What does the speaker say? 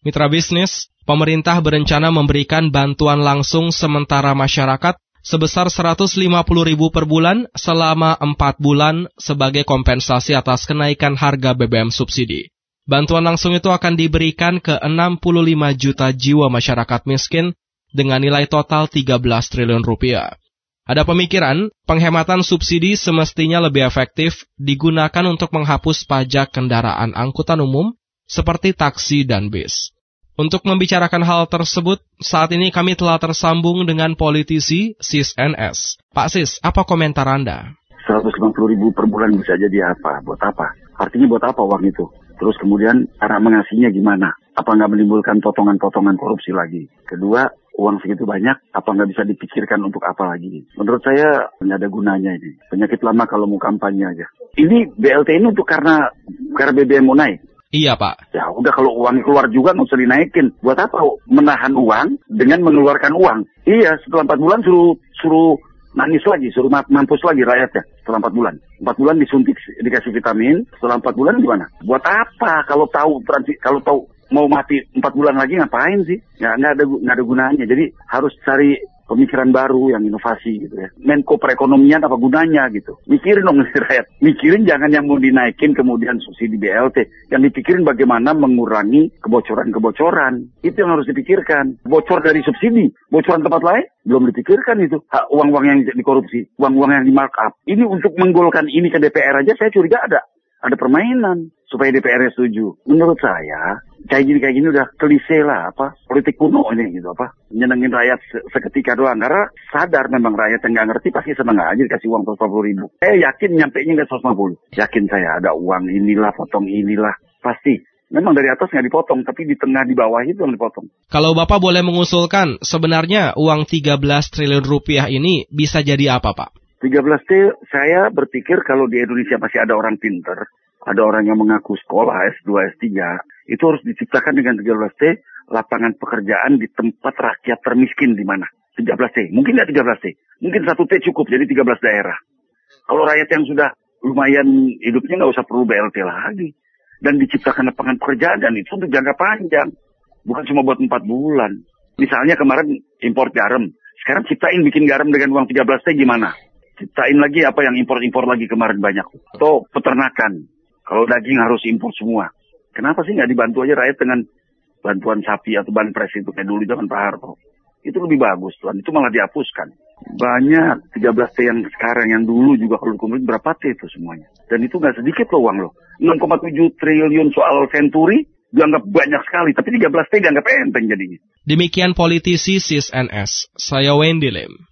Mitra bisnis, pemerintah berencana memberikan bantuan langsung sementara masyarakat sebesar 150 ribu per bulan selama 4 bulan sebagai kompensasi atas kenaikan harga BBM subsidi. Bantuan langsung itu akan diberikan ke 65 juta jiwa masyarakat miskin dengan nilai total 13 triliun rupiah. Ada pemikiran, penghematan subsidi semestinya lebih efektif digunakan untuk menghapus pajak kendaraan angkutan umum seperti taksi dan bis. Untuk membicarakan hal tersebut, saat ini kami telah tersambung dengan politisi Sis NS. Pak Sis, apa komentar Anda? 150 ribu per bulan bisa jadi apa? Buat apa? Artinya buat apa uang itu? Terus kemudian cara mengasihnya gimana? Apa nggak menimbulkan potongan-potongan korupsi lagi? Kedua, uang segitu banyak, apa nggak bisa dipikirkan untuk apa lagi? Menurut saya nggak ada gunanya ini. Penyakit lama kalau mau kampanye aja. Ini BLT ini untuk karena karena BBM mau naik. Iya pak. Ya udah kalau uang keluar juga nggak usah dinaikin. Buat apa menahan uang dengan mengeluarkan uang? Iya setelah empat bulan suruh suruh nangis lagi, suruh mampus lagi rakyatnya setelah empat bulan. Empat bulan disuntik dikasih vitamin, setelah empat bulan gimana? Buat apa kalau tahu kalau tahu mau mati empat bulan lagi ngapain sih? Ya nggak ada nggak ada gunanya. Jadi harus cari pemikiran baru yang inovasi gitu ya. Menko perekonomian apa gunanya gitu. Mikirin dong rakyat. Mikirin jangan yang mau dinaikin kemudian subsidi BLT. Yang dipikirin bagaimana mengurangi kebocoran-kebocoran. Itu yang harus dipikirkan. Bocor dari subsidi, bocoran tempat lain belum dipikirkan itu. Uang-uang yang dikorupsi, uang-uang yang di markup. Ini untuk menggolkan ini ke DPR aja saya curiga ada ada permainan supaya DPR setuju. Menurut saya, kayak gini kayak gini udah klise lah apa politik kuno ini gitu apa nyenengin rakyat seketika doang karena sadar memang rakyat yang nggak ngerti pasti seneng aja dikasih uang puluh ribu. Eh yakin nyampe nya nggak puluh. Yakin saya ada uang inilah potong inilah pasti. Memang dari atas nggak dipotong, tapi di tengah di bawah itu yang dipotong. Kalau Bapak boleh mengusulkan, sebenarnya uang 13 triliun rupiah ini bisa jadi apa Pak? 13T saya berpikir kalau di Indonesia masih ada orang pinter, ada orang yang mengaku sekolah S2, S3, itu harus diciptakan dengan 13T lapangan pekerjaan di tempat rakyat termiskin di mana. 13T, mungkin nggak 13T, mungkin satu T cukup jadi 13 daerah. Kalau rakyat yang sudah lumayan hidupnya nggak usah perlu BLT lagi. Dan diciptakan lapangan pekerjaan dan itu untuk jangka panjang. Bukan cuma buat 4 bulan. Misalnya kemarin impor garam. Sekarang ciptain bikin garam dengan uang 13T gimana? Ciptain lagi apa yang impor-impor lagi kemarin banyak. Atau peternakan. Kalau daging harus impor semua. Kenapa sih nggak dibantu aja rakyat dengan bantuan sapi atau banpres itu kayak dulu zaman Pak Harto. Itu lebih bagus Tuhan. Itu malah dihapuskan. Banyak 13 T yang sekarang yang dulu juga kalau dikumpulin berapa T itu semuanya. Dan itu nggak sedikit loh uang loh. 6,7 triliun soal senturi dianggap banyak sekali. Tapi 13 T dianggap enteng jadinya. Demikian politisi CIS NS. Saya Wendy Lim.